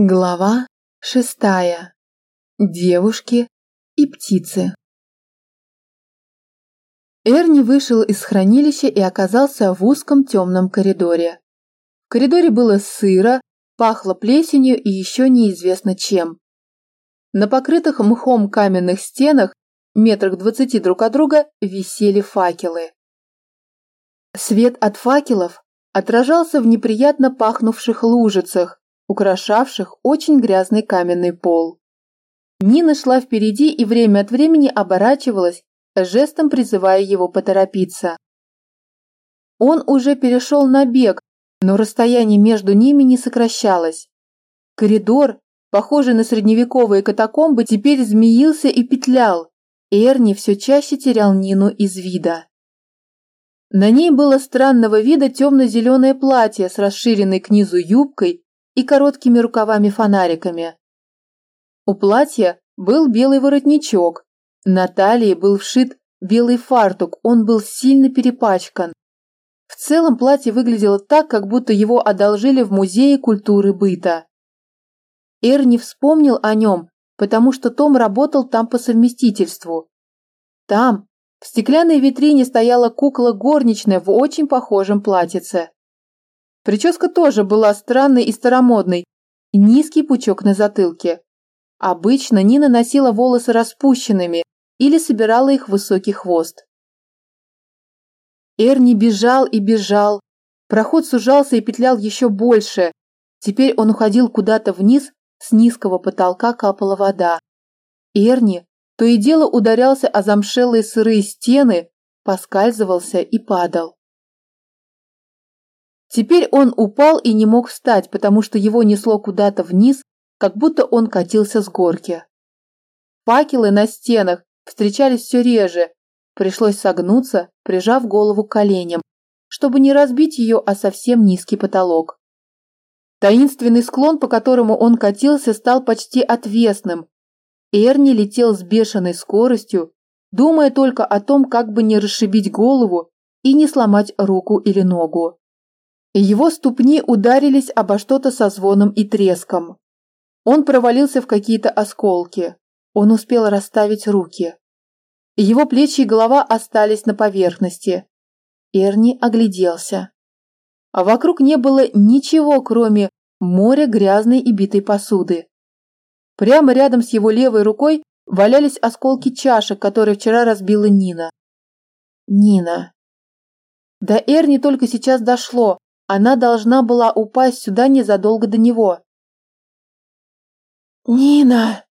Глава шестая. Девушки и птицы. Эрни вышел из хранилища и оказался в узком темном коридоре. В коридоре было сыро, пахло плесенью и еще неизвестно чем. На покрытых мхом каменных стенах, метрах двадцати друг от друга, висели факелы. Свет от факелов отражался в неприятно пахнувших лужицах, украшавших очень грязный каменный пол. Нина шла впереди и время от времени оборачивалась, жестом призывая его поторопиться. Он уже перешел на бег, но расстояние между ними не сокращалось. Коридор, похожий на средневековые катакомбы, теперь змеился и петлял. Эрни все чаще терял Нину из вида. На ней было странного вида темно-зеленое платье с расширенной к низу юбкой и короткими рукавами-фонариками. У платья был белый воротничок, на талии был вшит белый фартук, он был сильно перепачкан. В целом платье выглядело так, как будто его одолжили в Музее культуры быта. Эрни вспомнил о нем, потому что Том работал там по совместительству. Там, в стеклянной витрине стояла кукла горничная в очень похожем платьице. Прическа тоже была странной и старомодной. Низкий пучок на затылке. Обычно Нина носила волосы распущенными или собирала их в высокий хвост. Эрни бежал и бежал. Проход сужался и петлял еще больше. Теперь он уходил куда-то вниз, с низкого потолка капала вода. Эрни то и дело ударялся о замшелые сырые стены, поскальзывался и падал. Теперь он упал и не мог встать, потому что его несло куда-то вниз, как будто он катился с горки. Факелы на стенах встречались все реже. Пришлось согнуться, прижав голову к коленям, чтобы не разбить ее о совсем низкий потолок. Таинственный склон, по которому он катился, стал почти отвесным. Эрни летел с бешеной скоростью, думая только о том, как бы не расшибить голову и не сломать руку или ногу. Его ступни ударились обо что-то со звоном и треском. Он провалился в какие-то осколки. Он успел расставить руки. Его плечи и голова остались на поверхности. Эрни огляделся. А вокруг не было ничего, кроме моря грязной и битой посуды. Прямо рядом с его левой рукой валялись осколки чашек, которые вчера разбила Нина. Нина. До Эрни только сейчас дошло, она должна была упасть сюда незадолго до него. «Нина!»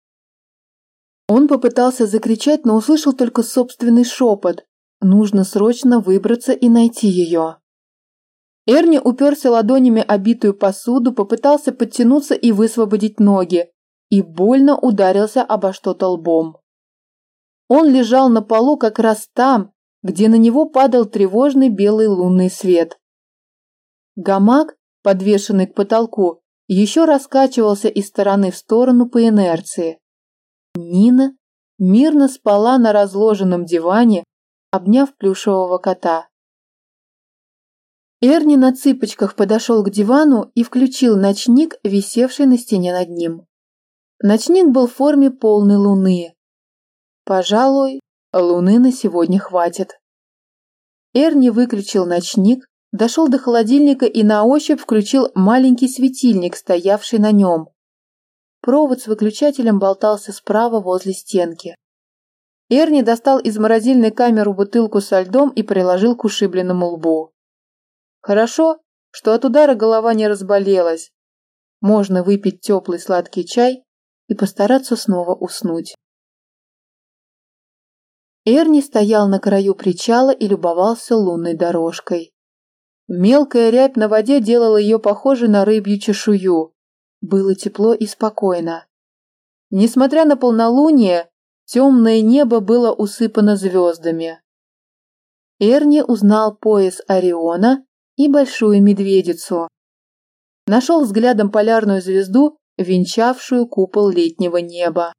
Он попытался закричать, но услышал только собственный шепот. Нужно срочно выбраться и найти ее. Эрни уперся ладонями обитую посуду, попытался подтянуться и высвободить ноги, и больно ударился обо что-то лбом. Он лежал на полу как раз там, где на него падал тревожный белый лунный свет. Гамак, подвешенный к потолку, еще раскачивался из стороны в сторону по инерции. Нина мирно спала на разложенном диване, обняв плюшевого кота. Эрни на цыпочках подошел к дивану и включил ночник, висевший на стене над ним. Ночник был в форме полной луны. Пожалуй, луны на сегодня хватит. Эрни выключил ночник, Дошел до холодильника и на ощупь включил маленький светильник, стоявший на нем. Провод с выключателем болтался справа возле стенки. Эрни достал из морозильной камеры бутылку со льдом и приложил к ушибленному лбу. Хорошо, что от удара голова не разболелась. Можно выпить теплый сладкий чай и постараться снова уснуть. Эрни стоял на краю причала и любовался лунной дорожкой. Мелкая рябь на воде делала ее похожей на рыбью чешую. Было тепло и спокойно. Несмотря на полнолуние, темное небо было усыпано звездами. Эрни узнал пояс Ориона и большую медведицу. Нашел взглядом полярную звезду, венчавшую купол летнего неба.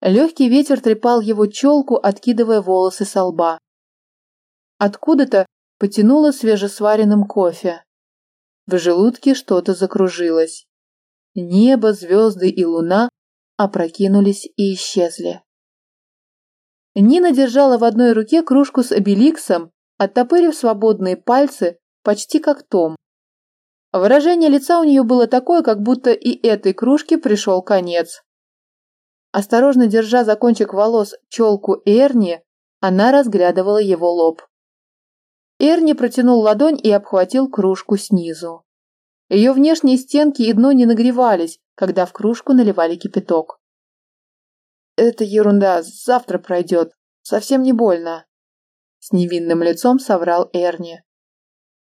Легкий ветер трепал его челку, откидывая волосы со лба. Откуда-то потянуло свежесваренным кофе. В желудке что-то закружилось. небо, звезды и луна опрокинулись и исчезли. Нина держала в одной руке кружку с обеликсом, оттопырив свободные пальцы, почти как Том. Выражение лица у нее было такое, как будто и этой кружке пришел конец. Осторожно держа за кончик волос челку Эрни, она разглядывала его лоб. Эрни протянул ладонь и обхватил кружку снизу. Ее внешние стенки и дно не нагревались, когда в кружку наливали кипяток. «Это ерунда, завтра пройдет, совсем не больно», — с невинным лицом соврал Эрни.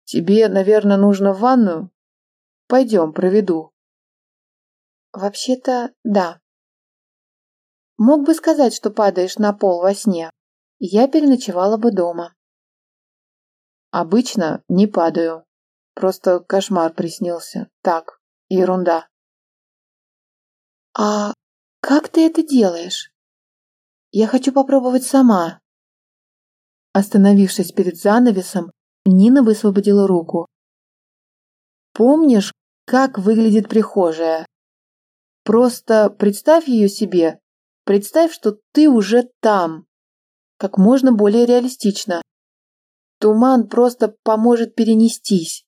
«Тебе, наверное, нужно в ванную? Пойдем, проведу». «Вообще-то, да». Мог бы сказать, что падаешь на пол во сне. Я переночевала бы дома. Обычно не падаю. Просто кошмар приснился. Так, ерунда. А как ты это делаешь? Я хочу попробовать сама. Остановившись перед занавесом, Нина высвободила руку. Помнишь, как выглядит прихожая? Просто представь ее себе. Представь, что ты уже там. Как можно более реалистично. Туман просто поможет перенестись.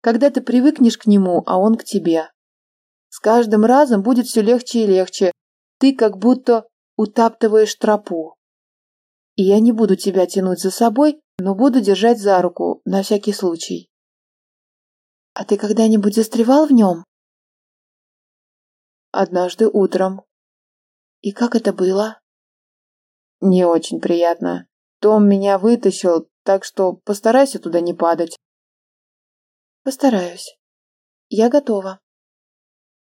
Когда ты привыкнешь к нему, а он к тебе. С каждым разом будет все легче и легче. Ты как будто утаптываешь тропу. И я не буду тебя тянуть за собой, но буду держать за руку, на всякий случай. А ты когда-нибудь застревал в нем? Однажды утром. И как это было? Не очень приятно. Том меня вытащил, так что постарайся туда не падать. Постараюсь. Я готова.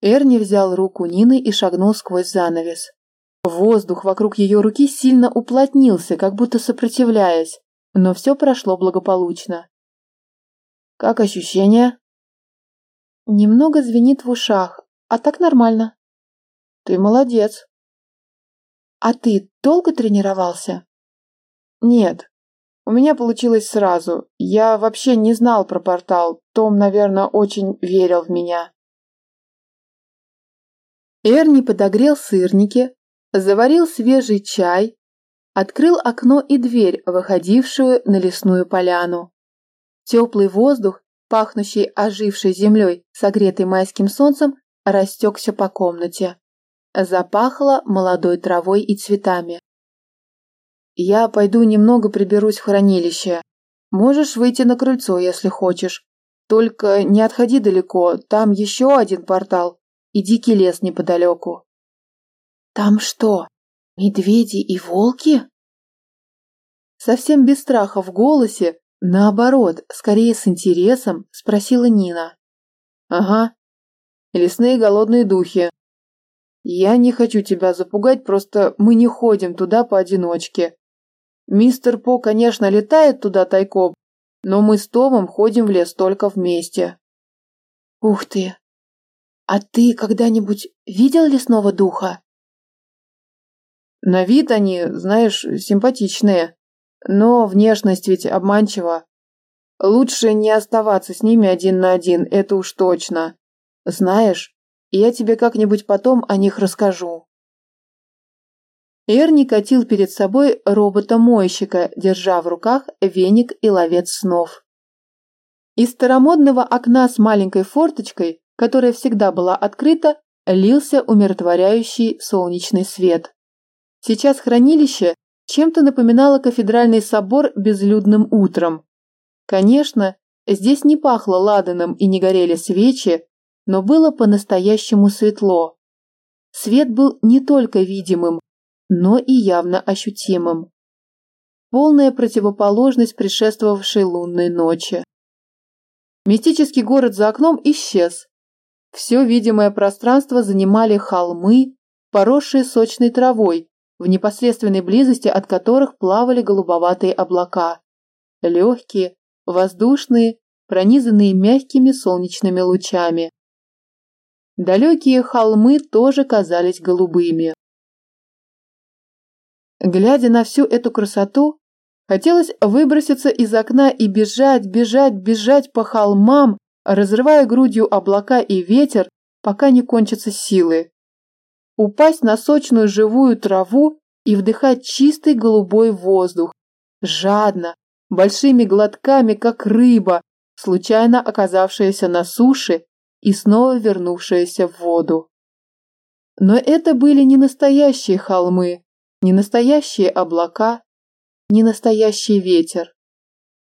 Эрни взял руку Нины и шагнул сквозь занавес. Воздух вокруг ее руки сильно уплотнился, как будто сопротивляясь, но все прошло благополучно. «Как ощущения?» «Немного звенит в ушах, а так нормально». «Ты молодец». «А ты долго тренировался?» «Нет, у меня получилось сразу. Я вообще не знал про портал. Том, наверное, очень верил в меня». Эрни подогрел сырники, заварил свежий чай, открыл окно и дверь, выходившую на лесную поляну. Теплый воздух, пахнущий ожившей землей, согретый майским солнцем, растекся по комнате. Запахло молодой травой и цветами. «Я пойду немного приберусь в хранилище. Можешь выйти на крыльцо, если хочешь. Только не отходи далеко, там еще один портал и дикий лес неподалеку». «Там что, медведи и волки?» Совсем без страха в голосе, наоборот, скорее с интересом, спросила Нина. «Ага, лесные голодные духи. Я не хочу тебя запугать, просто мы не ходим туда поодиночке. Мистер По, конечно, летает туда тайком, но мы с Томом ходим в лес только вместе». «Ух ты! А ты когда-нибудь видел лесного духа?» На вид они, знаешь, симпатичные, но внешность ведь обманчива. Лучше не оставаться с ними один на один, это уж точно. Знаешь, я тебе как-нибудь потом о них расскажу. Эрни катил перед собой робота-мойщика, держа в руках веник и ловец снов. Из старомодного окна с маленькой форточкой, которая всегда была открыта, лился умиротворяющий солнечный свет. Сейчас хранилище чем-то напоминало кафедральный собор безлюдным утром. Конечно, здесь не пахло ладаном и не горели свечи, но было по-настоящему светло. Свет был не только видимым, но и явно ощутимым. Полная противоположность предшествовавшей лунной ночи. Мистический город за окном исчез. Все видимое пространство занимали холмы, поросшие сочной травой, в непосредственной близости от которых плавали голубоватые облака. Легкие, воздушные, пронизанные мягкими солнечными лучами. Далекие холмы тоже казались голубыми. Глядя на всю эту красоту, хотелось выброситься из окна и бежать, бежать, бежать по холмам, разрывая грудью облака и ветер, пока не кончатся силы. Упасть на сочную живую траву и вдыхать чистый голубой воздух, жадно, большими глотками, как рыба, случайно оказавшаяся на суше и снова вернувшаяся в воду. Но это были не настоящие холмы, не настоящие облака, не настоящий ветер.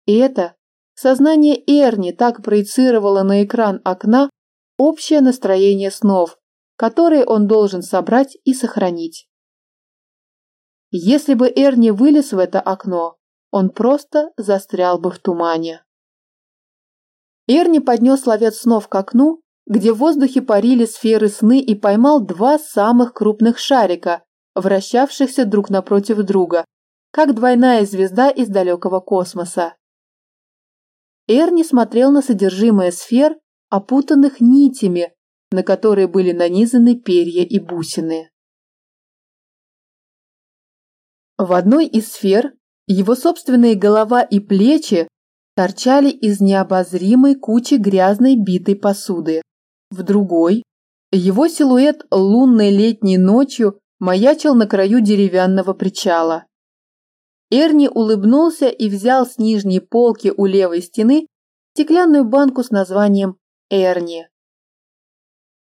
И это сознание Эрни так проецировало на экран окна общее настроение снов, которые он должен собрать и сохранить. Если бы Эрни вылез в это окно, он просто застрял бы в тумане. Эрни поднес ловец снов к окну, где в воздухе парили сферы сны и поймал два самых крупных шарика, вращавшихся друг напротив друга, как двойная звезда из далекого космоса. Эрни смотрел на содержимое сфер, опутанных нитями, на которые были нанизаны перья и бусины. В одной из сфер его собственные голова и плечи торчали из необозримой кучи грязной битой посуды. В другой его силуэт лунной летней ночью маячил на краю деревянного причала. Эрни улыбнулся и взял с нижней полки у левой стены стеклянную банку с названием «Эрни».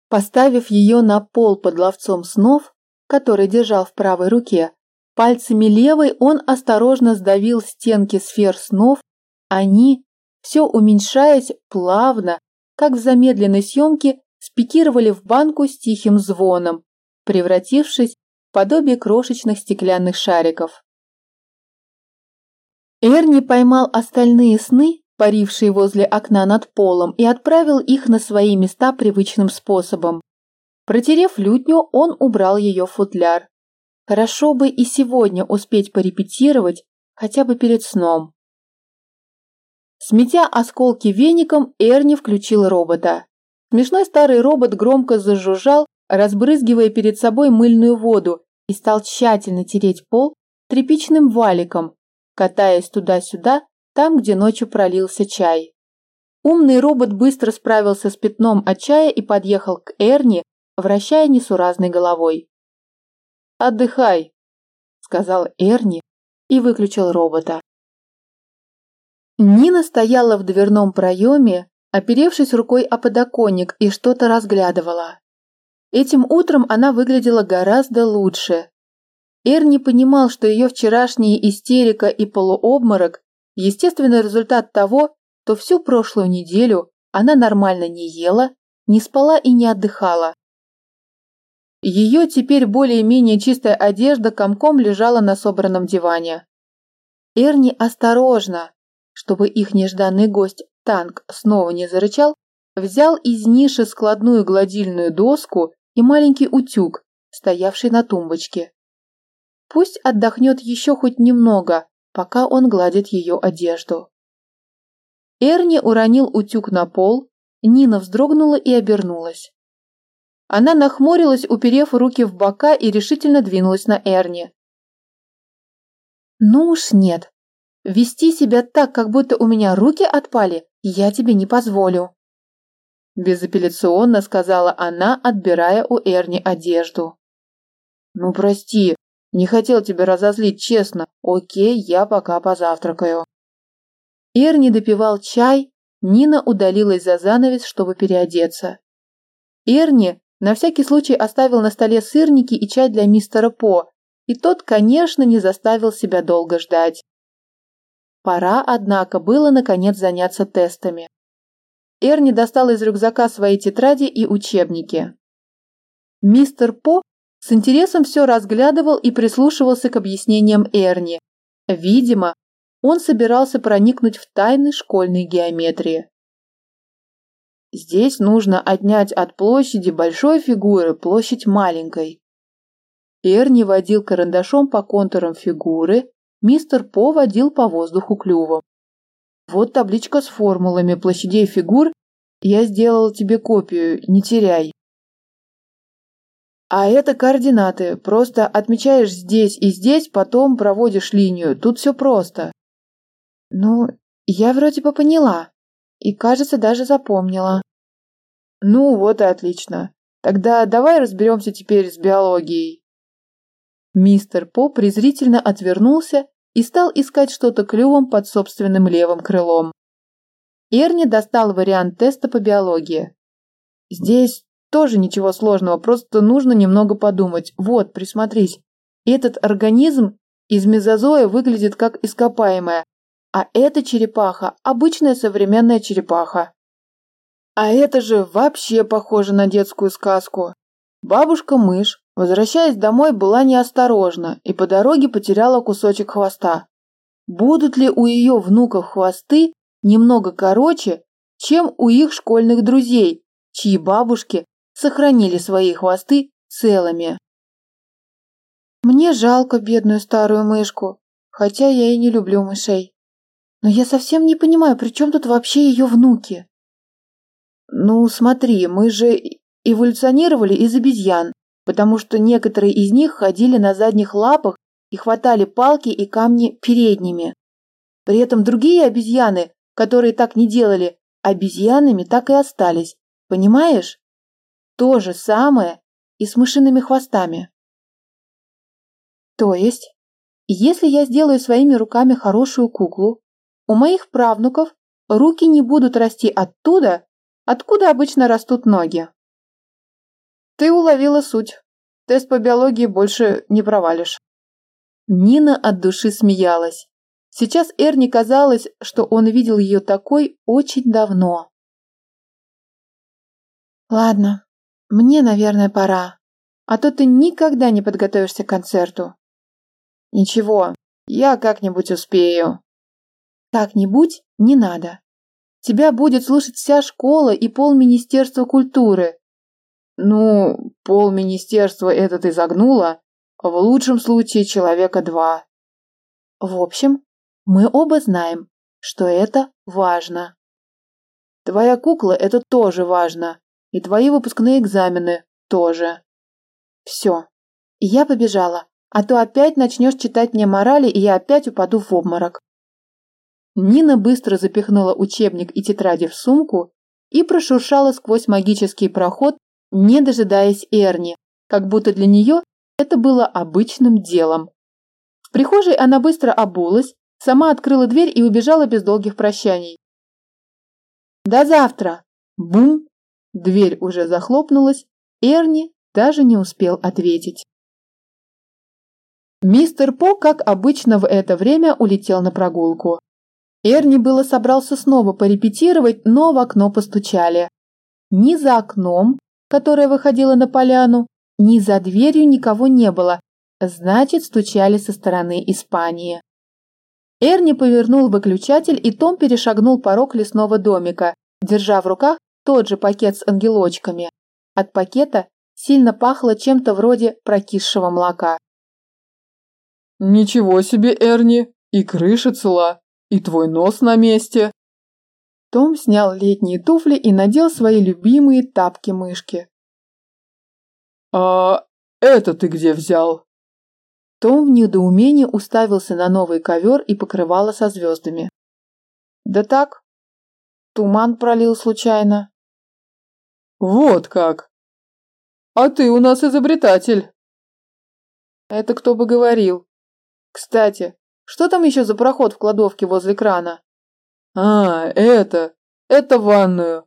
Поставив ее на пол под ловцом снов, который держал в правой руке, Пальцами левой он осторожно сдавил стенки сфер снов, они, все уменьшаясь плавно, как в замедленной съемке, спикировали в банку с тихим звоном, превратившись подобие крошечных стеклянных шариков. Эрни поймал остальные сны, парившие возле окна над полом, и отправил их на свои места привычным способом. Протерев лютню, он убрал ее в футляр. Хорошо бы и сегодня успеть порепетировать, хотя бы перед сном. Сметя осколки веником, Эрни включил робота. Смешной старый робот громко зажужжал, разбрызгивая перед собой мыльную воду и стал тщательно тереть пол тряпичным валиком, катаясь туда-сюда, там, где ночью пролился чай. Умный робот быстро справился с пятном от чая и подъехал к Эрни, вращая несуразной головой. «Отдыхай», — сказал Эрни и выключил робота. Нина стояла в дверном проеме, оперевшись рукой о подоконник и что-то разглядывала. Этим утром она выглядела гораздо лучше. Эрни понимал, что ее вчерашняя истерика и полуобморок – естественный результат того, что всю прошлую неделю она нормально не ела, не спала и не отдыхала. Ее теперь более-менее чистая одежда комком лежала на собранном диване. Эрни осторожно, чтобы их нежданный гость, танк, снова не зарычал, взял из ниши складную гладильную доску и маленький утюг, стоявший на тумбочке. Пусть отдохнет еще хоть немного, пока он гладит ее одежду. Эрни уронил утюг на пол, Нина вздрогнула и обернулась. Она нахмурилась, уперев руки в бока и решительно двинулась на Эрни. «Ну уж нет. Вести себя так, как будто у меня руки отпали, я тебе не позволю», безапелляционно сказала она, отбирая у Эрни одежду. «Ну, прости, не хотел тебя разозлить, честно. Окей, я пока позавтракаю». Эрни допивал чай, Нина удалилась за занавес, чтобы переодеться. Эрни на всякий случай оставил на столе сырники и чай для мистера По, и тот, конечно, не заставил себя долго ждать. Пора, однако, было наконец заняться тестами. Эрни достал из рюкзака свои тетради и учебники. Мистер По с интересом все разглядывал и прислушивался к объяснениям Эрни. Видимо, он собирался проникнуть в тайны школьной геометрии. Здесь нужно отнять от площади большой фигуры площадь маленькой. Эрни водил карандашом по контурам фигуры, мистер По водил по воздуху клювом. Вот табличка с формулами площадей фигур, я сделал тебе копию, не теряй. А это координаты, просто отмечаешь здесь и здесь, потом проводишь линию, тут все просто. Ну, я вроде бы поняла. И, кажется, даже запомнила. Ну, вот и отлично. Тогда давай разберемся теперь с биологией. Мистер По презрительно отвернулся и стал искать что-то клювом под собственным левым крылом. Эрни достал вариант теста по биологии. Здесь тоже ничего сложного, просто нужно немного подумать. Вот, присмотрись. Этот организм из мезозоя выглядит как ископаемая, а эта черепаха – обычная современная черепаха. А это же вообще похоже на детскую сказку. Бабушка-мышь, возвращаясь домой, была неосторожна и по дороге потеряла кусочек хвоста. Будут ли у ее внуков хвосты немного короче, чем у их школьных друзей, чьи бабушки сохранили свои хвосты целыми? Мне жалко бедную старую мышку, хотя я и не люблю мышей. Но я совсем не понимаю, при чем тут вообще ее внуки? Ну, смотри, мы же эволюционировали из обезьян, потому что некоторые из них ходили на задних лапах и хватали палки и камни передними. При этом другие обезьяны, которые так не делали, обезьянами так и остались. Понимаешь? То же самое и с мышиными хвостами. То есть, если я сделаю своими руками хорошую куклу, у моих правнуков руки не будут расти оттуда, откуда обычно растут ноги. Ты уловила суть. Тест по биологии больше не провалишь. Нина от души смеялась. Сейчас Эрни казалось, что он видел ее такой очень давно. Ладно, мне, наверное, пора. А то ты никогда не подготовишься к концерту. Ничего, я как-нибудь успею. Как-нибудь не надо. Тебя будет слушать вся школа и пол Министерства культуры. Ну, пол Министерства это ты загнула. В лучшем случае человека два. В общем, мы оба знаем, что это важно. Твоя кукла – это тоже важно. И твои выпускные экзамены тоже. Все. Я побежала, а то опять начнешь читать мне морали, и я опять упаду в обморок. Нина быстро запихнула учебник и тетради в сумку и прошуршала сквозь магический проход, не дожидаясь Эрни, как будто для нее это было обычным делом. В прихожей она быстро обулась, сама открыла дверь и убежала без долгих прощаний. «До завтра!» Бум! Дверь уже захлопнулась, Эрни даже не успел ответить. Мистер По, как обычно в это время, улетел на прогулку. Эрни было собрался снова порепетировать, но в окно постучали. Ни за окном, которое выходило на поляну, ни за дверью никого не было, значит, стучали со стороны Испании. Эрни повернул выключатель, и Том перешагнул порог лесного домика, держа в руках тот же пакет с ангелочками. От пакета сильно пахло чем-то вроде прокисшего молока. «Ничего себе, Эрни! И крыша цела!» И твой нос на месте. Том снял летние туфли и надел свои любимые тапки-мышки. А это ты где взял? Том в недоумении уставился на новый ковер и покрывало со звездами. Да так, туман пролил случайно. Вот как. А ты у нас изобретатель. Это кто бы говорил. Кстати, что там еще за проход в кладовке возле крана? А, это. Это ванную.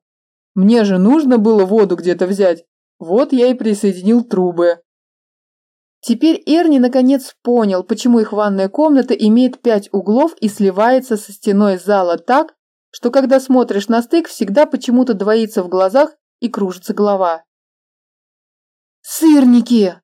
Мне же нужно было воду где-то взять. Вот я и присоединил трубы. Теперь Эрни наконец понял, почему их ванная комната имеет пять углов и сливается со стеной зала так, что когда смотришь на стык, всегда почему-то двоится в глазах и кружится голова. «Сырники!»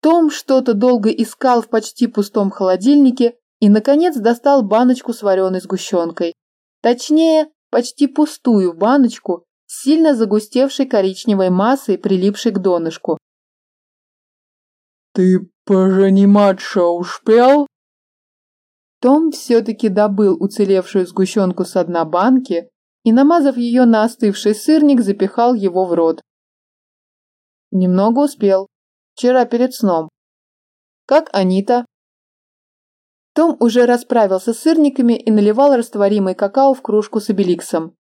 Том что-то долго искал в почти пустом холодильнике и, наконец, достал баночку с вареной сгущенкой. Точнее, почти пустую баночку с сильно загустевшей коричневой массой, прилипшей к донышку. «Ты пожанимать успел?» Том все-таки добыл уцелевшую сгущенку с дна банки и, намазав ее на остывший сырник, запихал его в рот. Немного успел, Вчера перед сном. Как Анита? Том уже расправился с сырниками и наливал растворимый какао в кружку с обеликсом.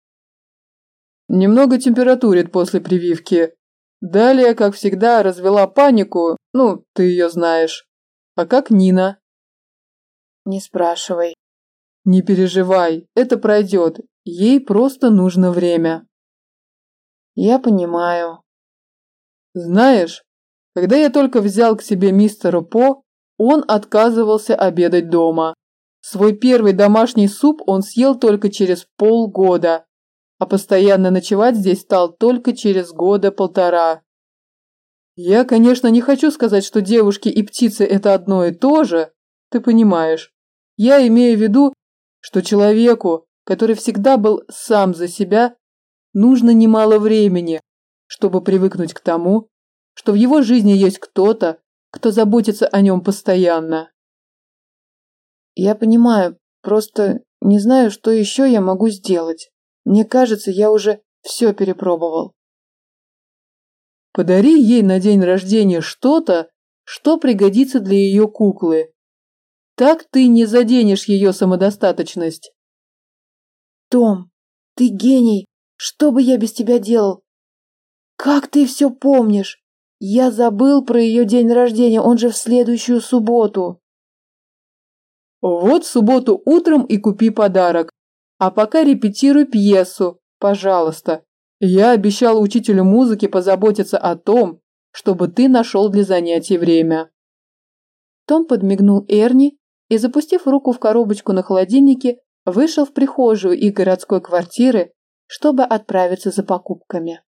Немного температурит после прививки. Далее, как всегда, развела панику, ну, ты ее знаешь. А как Нина? Не спрашивай. Не переживай, это пройдет. Ей просто нужно время. Я понимаю. Знаешь, когда я только взял к себе мистера По, он отказывался обедать дома. Свой первый домашний суп он съел только через полгода, а постоянно ночевать здесь стал только через года полтора. Я, конечно, не хочу сказать, что девушки и птицы – это одно и то же, ты понимаешь. Я имею в виду, что человеку, который всегда был сам за себя, нужно немало времени, чтобы привыкнуть к тому, что в его жизни есть кто-то, кто заботится о нем постоянно. Я понимаю, просто не знаю, что еще я могу сделать. Мне кажется, я уже все перепробовал. Подари ей на день рождения что-то, что пригодится для ее куклы. Так ты не заденешь ее самодостаточность. Том, ты гений. Что бы я без тебя делал? Как ты все помнишь? Я забыл про ее день рождения, он же в следующую субботу. Вот в субботу утром и купи подарок. А пока репетируй пьесу, пожалуйста. Я обещал учителю музыки позаботиться о том, чтобы ты нашел для занятий время. Том подмигнул Эрни и, запустив руку в коробочку на холодильнике, вышел в прихожую их городской квартиры, чтобы отправиться за покупками.